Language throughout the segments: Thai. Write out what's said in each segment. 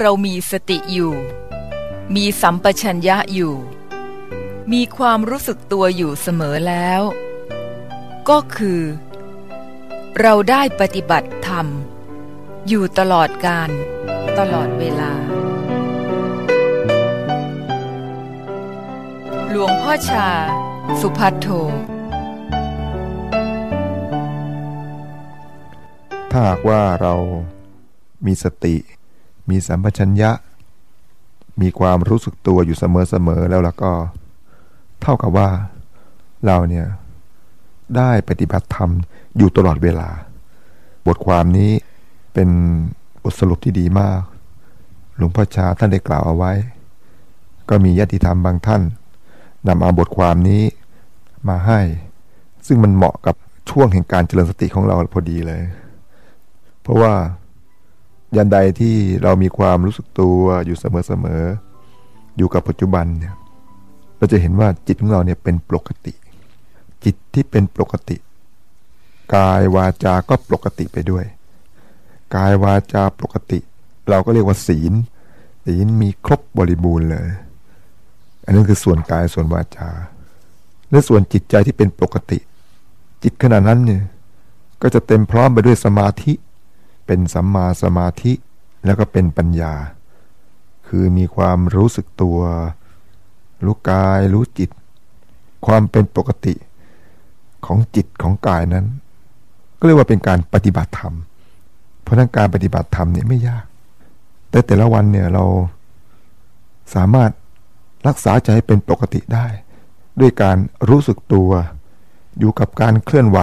เรามีสติอยู่ มีสัมปชัญญะอยู่ มีความรู้สึกตัวอยู่เสมอแล้ว ก็คือ เราได้ปฏิบัติธรรม อยู่ตลอดการ ตลอดเวลา หลวงพ่อชา สุพัทโท ถ้าหากว่าเรามีสติ มีสัมปชัญญะ มีความรู้สึกตัวอยู่เสมอๆแล้วแล้วก็ เท่ากับว่าเราเนี่ยได้ปฏิบัติธรรมอยู่ตลอดเวลา บทความนี้เป็นบทสรุปที่ดีมาก หลวงพ่อชาท่านได้กล่าวเอาไว้ ก็มีญาติธรรมบางท่านนำเอาบทความนี้มาให้ ซึ่งมันเหมาะกับช่วงแห่งการเจริญสติของเราพอดีเลย เพราะว่ายันใดที่เรามีความรู้สึกตัวอยู่เสมอๆอยู่กับปัจจุบันเนี่ย เราจะเห็นว่าจิตของเราเนี่ยเป็นปกติ จิตที่เป็นปกติ กายวาจาก็ปกติไปด้วย กายวาจาปกติ เราก็เรียกว่าศีล ศีลมีครบบริบูรณ์เลย อันนั้นคือส่วนกายส่วนวาจา และส่วนจิตใจที่เป็นปกติ จิตขณะนั้นเนี่ยก็จะเต็มพร้อมไปด้วยสมาธิ เป็นสัมมาสมาธิแล้วก็เป็นปัญญา คือมีความรู้สึกตัว รู้กายรู้จิต ความเป็นปกติของจิตของกายนั้น ก็เรียกว่าเป็นการปฏิบัติธรรม เพราะนั้นการปฏิบัติธรรมเนี่ยไม่ยาก แต่แต่ละวันเนี่ยเราสามารถรักษาใจให้เป็นปกติได้ ด้วยการรู้สึกตัวอยู่กับการเคลื่อนไหว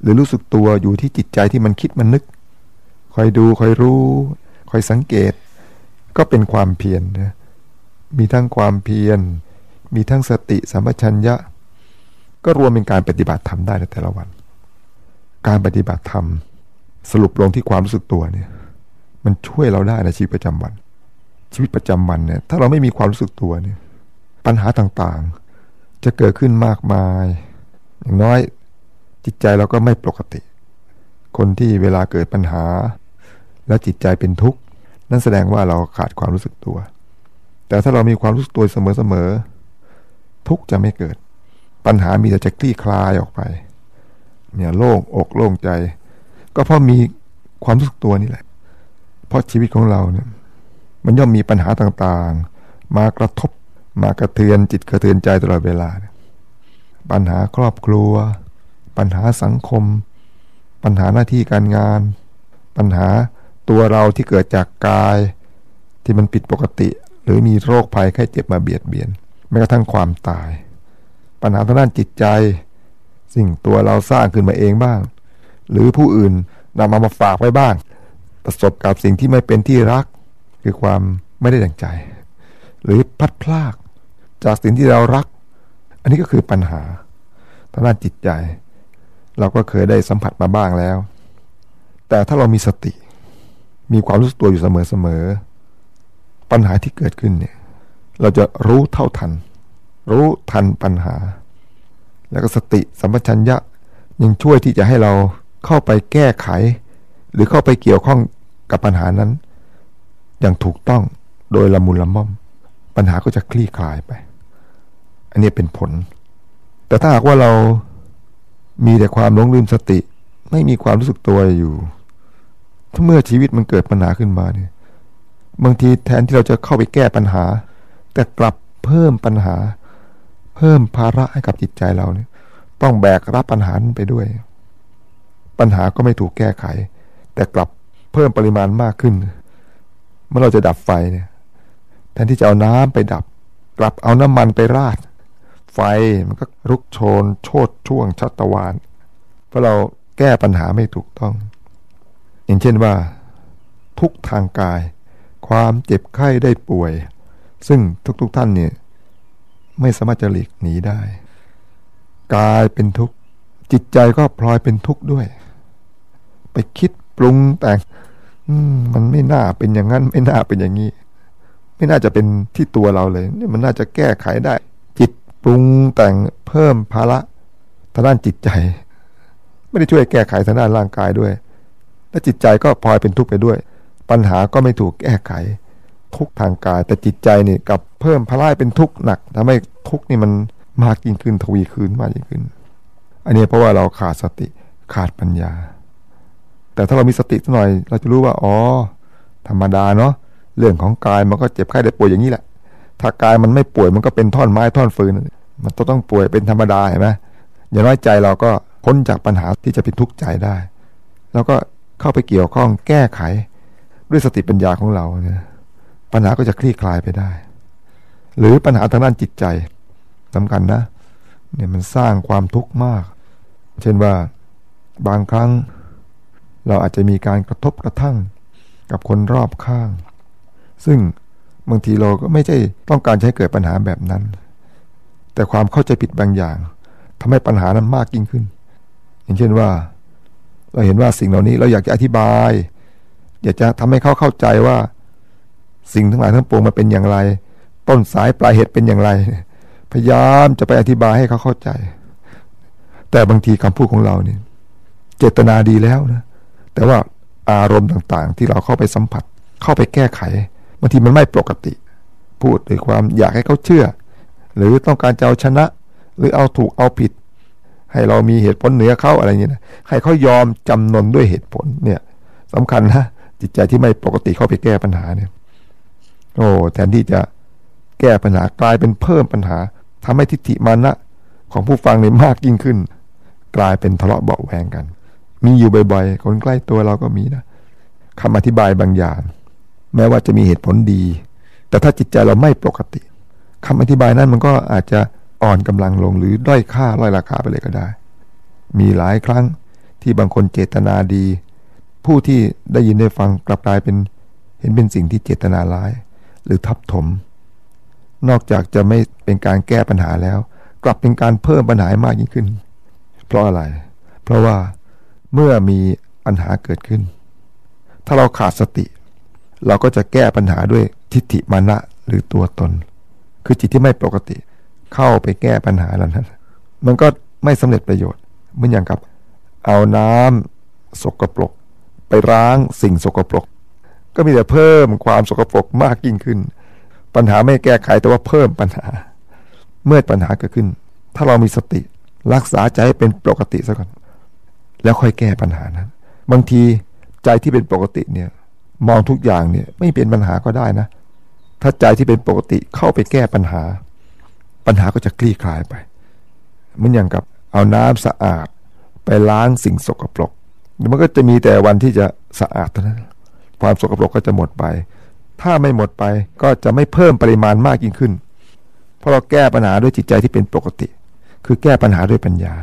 หรือรู้สึกตัวอยู่ที่จิตใจที่มันคิดมันนึก คอยดูคอยรู้ คอยสังเกต ก็เป็นความเพียรนะ มีทั้งความเพียร มีทั้งสติสัมปชัญญะ ก็รวมเป็นการปฏิบัติธรรมได้ในแต่ละวัน การปฏิบัติธรรมสรุปลงที่ความรู้สึกตัวเนี่ย มันช่วยเราได้ในชีวิตประจำวัน ชีวิตประจำวันเนี่ย ถ้าเราไม่มีความรู้สึกตัวเนี่ย ปัญหาต่างๆ จะเกิดขึ้นมากมาย อย่างน้อยจิตใจเราก็ไม่ปกติ คนที่เวลาเกิดปัญหา แล้วจิตใจเป็นทุกข์นั่นแสดงว่าเราขาดความรู้สึกตัว แต่ถ้าเรามีความรู้สึกตัวเสมอๆทุกจะไม่เกิด ปัญหามีแต่จะคลี่คลายออกไป เนี่ยโล่งอกโล่งใจ ก็เพราะมีความรู้สึกตัวนี่แหละ เพราะชีวิตของเราเนี่ย มันย่อมมีปัญหาต่างๆ มากระทบมากระเทือนจิตกระเทือนใจตลอดเวลา ปัญหาครอบครัว ปัญหาสังคม ปัญหาหน้าที่การงาน ปัญหาตัวเราที่เกิดจากกาย ที่มันผิดปกติ หรือมีโรคภัยแค่เจ็บมาเบียดเบียนแม้กระทั่งความตาย ปัญหาทางด้านจิตใจ สิ่งตัวเราสร้างขึ้นมาเองบ้าง หรือผู้อื่นนำมามาฝากไว้บ้าง ประสบกับสิ่งที่ไม่เป็นที่รัก คือความไม่ได้ดังใจ หรือพัดพลากจากสิ่งที่เรารัก อันนี้ก็คือปัญหาทางด้านจิตใจ เราก็เคยได้สัมผัสมาบ้างแล้ว แต่ถ้าเรามีสติ มีความรู้สึกตัวอยู่เสมอๆ ปัญหาที่เกิดขึ้นเนี่ยเราจะรู้เท่าทัน รู้ทันปัญหา แล้วก็สติสัมปชัญญะยังช่วยที่จะให้เราเข้าไปแก้ไข หรือเข้าไปเกี่ยวข้องกับปัญหานั้น อย่างถูกต้องโดยละมุนละม่อม ปัญหาก็จะคลี่คลายไป อันนี้เป็นผล แต่ถ้าหากว่าเรามีแต่ความหลงลืมสติ ไม่มีความรู้สึกตัวอยู่ ถ้าเมื่อชีวิตมันเกิดปัญหาขึ้นมาเนี่ย บางทีแทนที่เราจะเข้าไปแก้ปัญหา แต่กลับเพิ่มปัญหา เพิ่มภาระให้กับจิตใจเราเนี่ย ต้องแบกรับปัญหาไปด้วย ปัญหาก็ไม่ถูกแก้ไข แต่กลับเพิ่มปริมาณมากขึ้น เมื่อเราจะดับไฟเนี่ย แทนที่จะเอาน้ำไปดับ กลับเอาน้ำมันไปราด ไฟมันก็รุกโชน โชดช่วงชัตวานเพราะเราแก้ปัญหาไม่ถูกต้อง อย่างเช่นว่า ทุกทางกาย ความเจ็บไข้ได้ป่วย ซึ่งทุกๆทท่านเนี่ยไม่สามารถจะหลีกหนีได้ กายเป็นทุกข์ จิตใจก็พลอยเป็นทุกข์ด้วย ไปคิดปรุงแต่งมันไม่น่าเป็นอย่างนั้น ไม่น่าเป็นอย่างนี้ ไม่น่าจะเป็นที่ตัวเราเลยนี่มันน่าจะแก้ไขได้ จิตปรุงแต่งเพิ่มภาระทางด้านจิตใจ ไม่ได้ช่วยแก้ไขทางด้านร่างกายด้วย และจิตใจก็พลอยเป็นทุกข์ไปด้วย ปัญหาก็ไม่ถูกแก้ไข ทุกทางกายแต่จิตใจนี่กับเพิ่มภาระเป็นทุกข์หนักทำให้ทุกข์นี่มันมากยิ่งขึ้นทวีคืนมากยิ่งขึ้น อันนี้เพราะว่าเราขาดสติขาดปัญญา แต่ถ้าเรามีสติสักหน่อย เราจะรู้ว่าอ๋อธรรมดาเนาะเรื่องของกายมันก็เจ็บไข้ได้ป่วยอย่างนี้แหละ ถ้ากายมันไม่ป่วยมันก็เป็นท่อนไม้ท่อนฟืน มันต้องต้องป่วยเป็นธรรมดาเห็นไหมอย่างน้อยใจเราก็พ้นจากปัญหาที่จะเป็นทุกข์ใจได้ แล้วก็เข้าไปเกี่ยวข้องแก้ไข ด้วยสติปัญญาของเราเนี่ยปัญหาก็จะคลี่คลายไปได้ หรือปัญหาทางด้านจิตใจสำคัญนะเนี่ยมันสร้างความทุกข์มาก เช่นว่าบางครั้งเราอาจจะมีการกระทบกระทั่งกับคนรอบข้าง ซึ่งบางทีเราก็ไม่ใช่ต้องการใช้เกิดปัญหาแบบนั้น แต่ความเข้าใจผิดบางอย่างทำให้ปัญหานั้นมากยิ่งขึ้น อย่างเช่นว่า เราเห็นว่าสิ่งเหล่านี้เราอยากจะอธิบาย อยากจะทำให้เขาเข้าใจว่า สิ่งทั้งหลายทั้งปวงมาเป็นอย่างไร ต้นสายปลายเหตุเป็นอย่างไร พยายามจะไปอธิบายให้เขาเข้าใจ แต่บางทีคำพูดของเราเนี่ย เจตนาดีแล้วนะ แต่ว่าอารมณ์ต่างๆ ที่เราเข้าไปสัมผัส เข้าไปแก้ไขบางทีมันไม่ปกติ พูดด้วยความอยากให้เขาเชื่อ หรือต้องการจะเอาชนะ หรือเอาถูกเอาผิด ให้เรามีเหตุผลเหนือเขาอะไรเงี้ยนะให้เขายอมจำนนด้วยเหตุผลเนี่ยสำคัญนะ จิตใจที่ไม่ปกติเข้าไปแก้ปัญหาเนี่ย โอ้แทนที่จะแก้ปัญหากลายเป็นเพิ่มปัญหาทำให้ทิฏฐิมานะของผู้ฟังเนี่ยมากยิ่งขึ้น กลายเป็นทะเลาะเบาแวงกัน มีอยู่บ่อยๆ คนใกล้ตัวเราก็มีนะคำอธิบายบางอย่าง แม้ว่าจะมีเหตุผลดี แต่ถ้าจิตใจเราไม่ปกติคำอธิบายนั้นมันก็อาจจะอ่อนกำลังลงหรือด้อยค่าด้อยราคาไปเลยก็ได้ มีหลายครั้งที่บางคนเจตนาดี ผู้ที่ได้ยินได้ฟังกลับกลายเป็นเห็นเป็นสิ่งที่เจตนาร้าย หรือทับถม นอกจากจะไม่เป็นการแก้ปัญหาแล้ว กลับเป็นการเพิ่มปัญหามากยิ่งขึ้น เพราะอะไร เพราะว่าเมื่อมีปัญหาเกิดขึ้น ถ้าเราขาดสติ เราก็จะแก้ปัญหาด้วยทิฏฐิมานะหรือตัวตน คือจิตที่ไม่ปกติ เข้าไปแก้ปัญหาเหล่านั้น มันก็ไม่สำเร็จประโยชน์เหมือนอย่างกับ เอาน้ำสกปรก ไปล้างสิ่งสกปรก ก็มีแต่เพิ่มความสกปรกมากยิ่งขึ้น ปัญหาไม่แก้ไขแต่ว่าเพิ่มปัญหา เมื่อปัญหาเกิดขึ้น ถ้าเรามีสติรักษาใจให้เป็นปกติซะก่อน แล้วค่อยแก้ปัญหานั้น บางทีใจที่เป็นปกติเนี่ยมองทุกอย่างเนี่ยไม่เป็นปัญหาก็ได้นะ ถ้าใจที่เป็นปกติเข้าไปแก้ปัญหา ปัญหาก็จะคลี่คลายไปเหมือนอย่างกับเอาน้ำสะอาด ไปล้างสิ่งสกปรก มันก็จะมีแต่วันที่จะสะอาดเท่านั้น ความสกปรกก็จะหมดไป ถ้าไม่หมดไปก็จะไม่เพิ่มปริมาณมากยิ่งขึ้น เพราะเราแก้ปัญหาด้วยจิตใจที่เป็นปกติ คือแก้ปัญหาด้วยปัญญา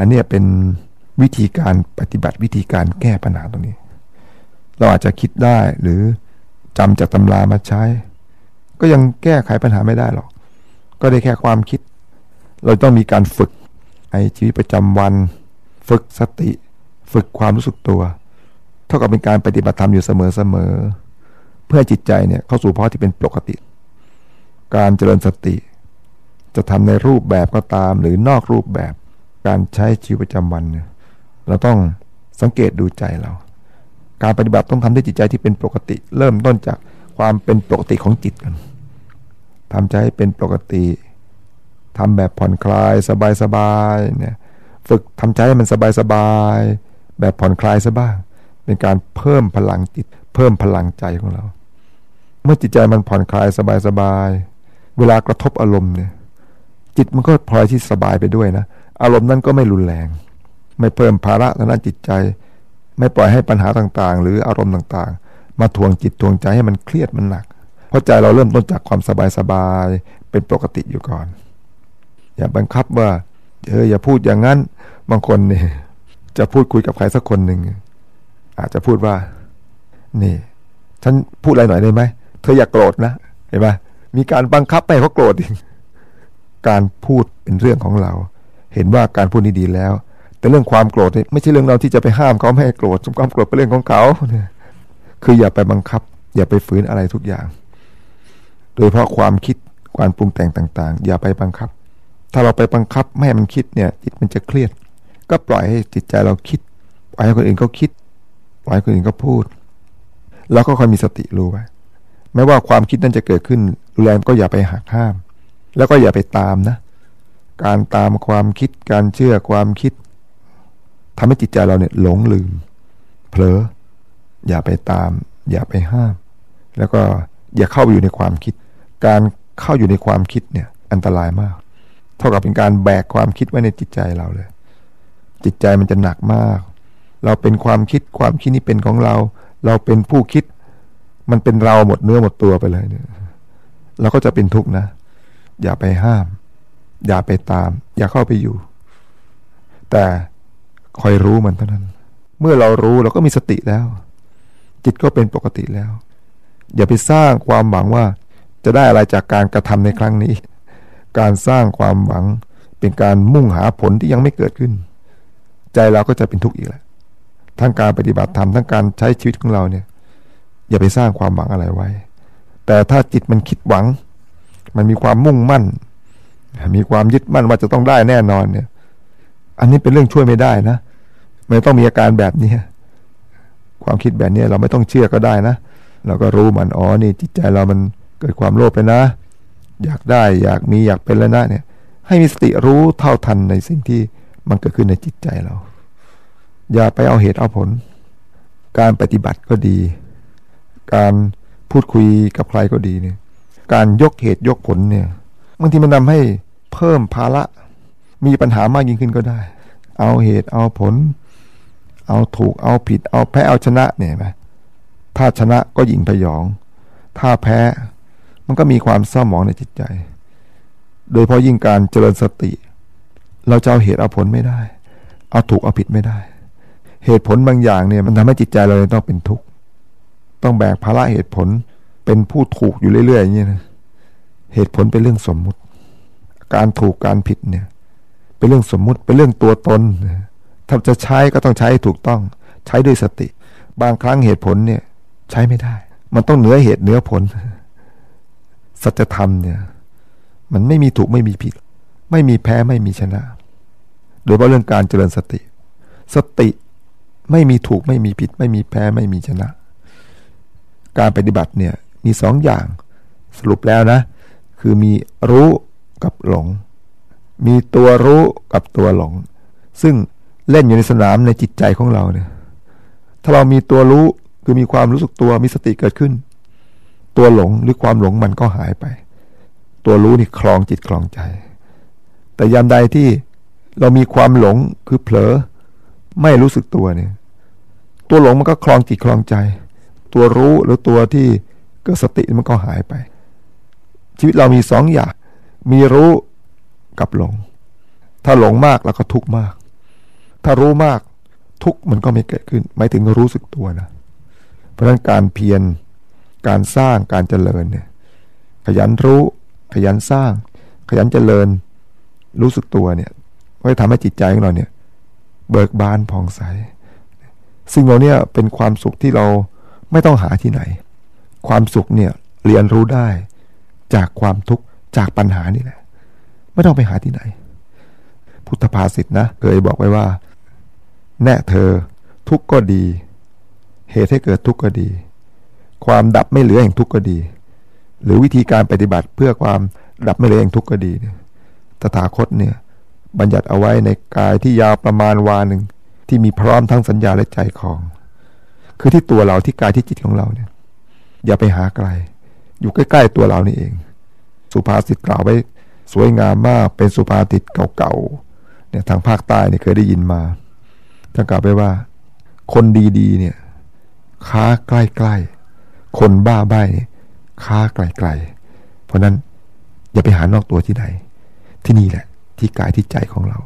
อันนี้เป็นวิธีการปฏิบัติวิธีการแก้ปัญหาตรงนี้ เราอาจจะคิดได้หรือจำจากตำรามาใช้ ก็ยังแก้ไขปัญหาไม่ได้หรอก ก็ได้แค่ความคิด เราต้องมีการฝึกในชีวิตประจำวัน ฝึกสติ ฝึกความรู้สึกตัว เท่ากับเป็นการปฏิบัติธรรมอยู่เสมอๆเพื่อจิตใจเนี่ยเข้าสู่ภาวะที่เป็นปกติ การเจริญสติ จะทำในรูปแบบก็ตามหรือนอกรูปแบบการใช้ชีวิตประจำวันเนี่ยเราต้องสังเกตดูใจเรา การปฏิบัติต้องทำด้วยจิตใจที่เป็นปกติ เริ่มต้นจากความเป็นปกติของจิตกันทำใจให้เป็นปกติทำแบบผ่อนคลายสบายๆเนี่ยฝึกทำใจให้มันสบายๆ แบบผ่อนคลายซะบ้าง เป็นการเพิ่มพลังจิต เพิ่มพลังใจของเรา เมื่อจิตใจมันผ่อนคลายสบายๆเวลากระทบอารมณ์เนี่ย จิตมันก็พลอยที่สบายไปด้วยนะอารมณ์นั้นก็ไม่รุนแรง ไม่เพิ่มภาระทางด้านจิตใจ ไม่ปล่อยให้ปัญหาต่างๆ หรืออารมณ์ต่างๆ มาทวงจิตทวงใจให้มันเครียดมันหนักเพราะใจเราเริ่มต้นจากความสบายๆเป็นปกติอยู่ก่อน อย่าบังคับว่าเอออย่าพูดอย่างนั้น บางคนเนี่ย จะพูดคุยกับใครสักคนหนึ่งอาจจะพูดว่า นี่ ฉันพูดอะไรหน่อยได้ไหมเธออย่ากโกรธนะเห็นไหมมีการบังคับให้เขาโกรธเองการพูดเป็นเรื่องของเรา เห็นว่าการพูดนี้ดีแล้ว แต่เรื่องความโกรธนี่ไม่ใช่เรื่องเราที่จะไปห้ามเขาไม่ให้โกรธความโกรธเป็นเรื่องของเขาเนี่ยคืออย่าไปบังคับ อย่าไปฝืนอะไรทุกอย่าง โดยเพราะความคิดความปรุงแต่งต่าง ๆ อย่าไปบังคับ ถ้าเราไปบังคับไม่ให้มันคิดเนี่ยจิตมันจะเครียด ก็ปล่อยให้จิตใจเราคิดปล่อยให้คนอื่นเขาคิด ปล่อยให้คนอื่นเขาพูด แล้วก็คอยมีสติรู้ไว้แม้ว่าความคิดนั้นจะเกิดขึ้นรุนแรงก็อย่าไปหักห้าม แล้วก็อย่าไปตามนะ การตามความคิด การเชื่อความคิดทำให้จิตใจเราเนี่ยหลงลืม เผลอ อย่าไปตาม อย่าไปห้าม แล้วก็อย่าเข้าไปอยู่ในความคิด การเข้าอยู่ในความคิดเนี่ย อันตรายมาก เท่ากับเป็นการแบกความคิดไว้ในจิตใจเราเลย จิตใจมันจะหนักมาก เราเป็นความคิดความคิดนี้เป็นของเรา เราเป็นผู้คิด มันเป็นเราหมดเนื้อหมดตัวไปเลยเนี่ยเราก็จะเป็นทุกข์นะ อย่าไปห้าม อย่าไปตาม อย่าเข้าไปอยู่ แต่คอยรู้มันเท่านั้น เมื่อเรารู้เราก็มีสติแล้ว จิตก็เป็นปกติแล้ว อย่าไปสร้างความหวังว่า จะได้อะไรจากการกระทำในครั้งนี้ การสร้างความหวังเป็นการมุ่งหาผลที่ยังไม่เกิดขึ้น ใจเราก็จะเป็นทุกข์อีกแหละทั้งการปฏิบัติธรรมทั้งการใช้ชีวิตของเราเนี่ย อย่าไปสร้างความหวังอะไรไว้ แต่ถ้าจิตมันคิดหวัง มันมีความมุ่งมั่น มีความยึดมั่นว่าจะต้องได้แน่นอนเนี่ย อันนี้เป็นเรื่องช่วยไม่ได้นะไม่ต้องมีอาการแบบนี้ความคิดแบบนี้เราไม่ต้องเชื่อก็ได้นะเราก็รู้มันอ๋อนี่จิตใจเรามันเกิดความโลภไปนะ อยากได้อยากมีอยากเป็นแล้วนะเนี่ย ให้มีสติรู้เท่าทันในสิ่งที่ มันเกิดขึ้นในจิตใจเรา อย่าไปเอาเหตุเอาผล การปฏิบัติก็ดี การพูดคุยกับใครก็ดีเนี่ย การยกเหตุยกผลเนี่ยบางทีมันทาให้เพิ่มภาระมีปัญหามากยิ่งขึ้นก็ได้ เอาเหตุเอาผล เอาถูกเอาผิด เอาแพ้เอาชนะเนี่ยไหมถ้าชนะก็หยิ่งพยอง ถ้าแพ้มันก็มีความเศร้าหมองในจิตใจ โดยเพราะยิ่งการเจริญสติ เราจะเอาเหตุเอาผลไม่ได้ เอาถูกเอาผิดไม่ได้ เหตุผลบางอย่างเนี่ยมันทำให้จิตใจเราต้องเป็นทุกข์ต้องแบกภาระเหตุผลเป็นผู้ถูกอยู่เรื่อยๆอย่างนี้นะเหตุผลเป็นเรื่องสมมุติ การถูกการผิดเนี่ย เป็นเรื่องสมมุติเป็นเรื่องตัวตนถ้าจะใช้ก็ต้องใช้ถูกต้อง ใช้ด้วยสติ บางครั้งเหตุผลเนี่ย ใช้ไม่ได้ มันต้องเหนือเหตุเหนือผลสัจธรรมเนี่ย มันไม่มีถูกไม่มีผิด ไม่มีแพ้ไม่มีชนะ โดยเฉพาะเรื่องการเจริญสติ สติไม่มีถูกไม่มีผิด ไม่มีแพ้ไม่มีชนะ การปฏิบัติเนี่ยมีสองอย่างสรุปแล้วนะ คือมีรู้กับหลง มีตัวรู้กับตัวหลง ซึ่งเล่นอยู่ในสนามในจิตใจของเราเนี่ย ถ้าเรามีตัวรู้คือมีความรู้สึกตัวมีสติเกิดขึ้น ตัวหลงหรือความหลงมันก็หายไป ตัวรู้นี่คลองจิตคลองใจ แต่ยามใดที่เรามีความหลงคือเผลอ ไม่รู้สึกตัวเนี่ย ตัวหลงมันก็คลองจิตคลองใจ ตัวรู้หรือตัวที่เกิดสติมันก็หายไป ชีวิตเรามีสองอย่าง มีรู้กับหลง ถ้าหลงมากเราก็ทุกข์มาก ถ้ารู้มากทุกมันก็ไม่เกิดขึ้น หมายถึงรู้สึกตัวนะ เพราะฉะนั้นการเพียรการสร้างการเจริญเนี่ยขยันรู้ ขยันสร้าง ขยันเจริญ รู้สึกตัวเนี่ยก็จะทำให้จิตใจของเราเนี่ย เบิกบานผ่องใสสิ่งเหล่านี้เป็นความสุขที่เราไม่ต้องหาที่ไหน ความสุขเนี่ยเรียนรู้ได้จากความทุกข์จากปัญหานี่แหละ ไม่ต้องไปหาที่ไหน พุทธภาษิตนะเคยบอกไว้ว่า แน่เธอทุกข์ก็ดี เหตุให้เกิดทุกข์ก็ดี ความดับไม่เหลือแห่งทุกข์ก็ดี หรือวิธีการปฏิบัติเพื่อความดับไม่เหลือแห่งทุกข์ก็ดีเนี่ย ตถาคตเนี่ยบัญญัติเอาไว้ในกายที่ยาวประมาณวาหนึ่งที่มีพร้อมทั้งสัญญาและใจของ คือที่ตัวเราที่กายที่จิตของเราเนี่ย อย่าไปหาไกล อยู่ใกล้ๆตัวเรานี่เอง สุภาษิตกล่าวไว้สวยงามมากเป็นสุภาษิตเก่าๆเนี่ยทางภาคใต้เนี่ยเคยได้ยินมาท่านกล่าวไปว่า คนดีๆเนี่ย ค้าใกล้ๆคนบ้าใบ้เนี่ยค้าไกลๆเพราะนั้นอย่าไปหานอกตัวที่ไหน ที่นี่แหละ ที่กายที่ใจของเรา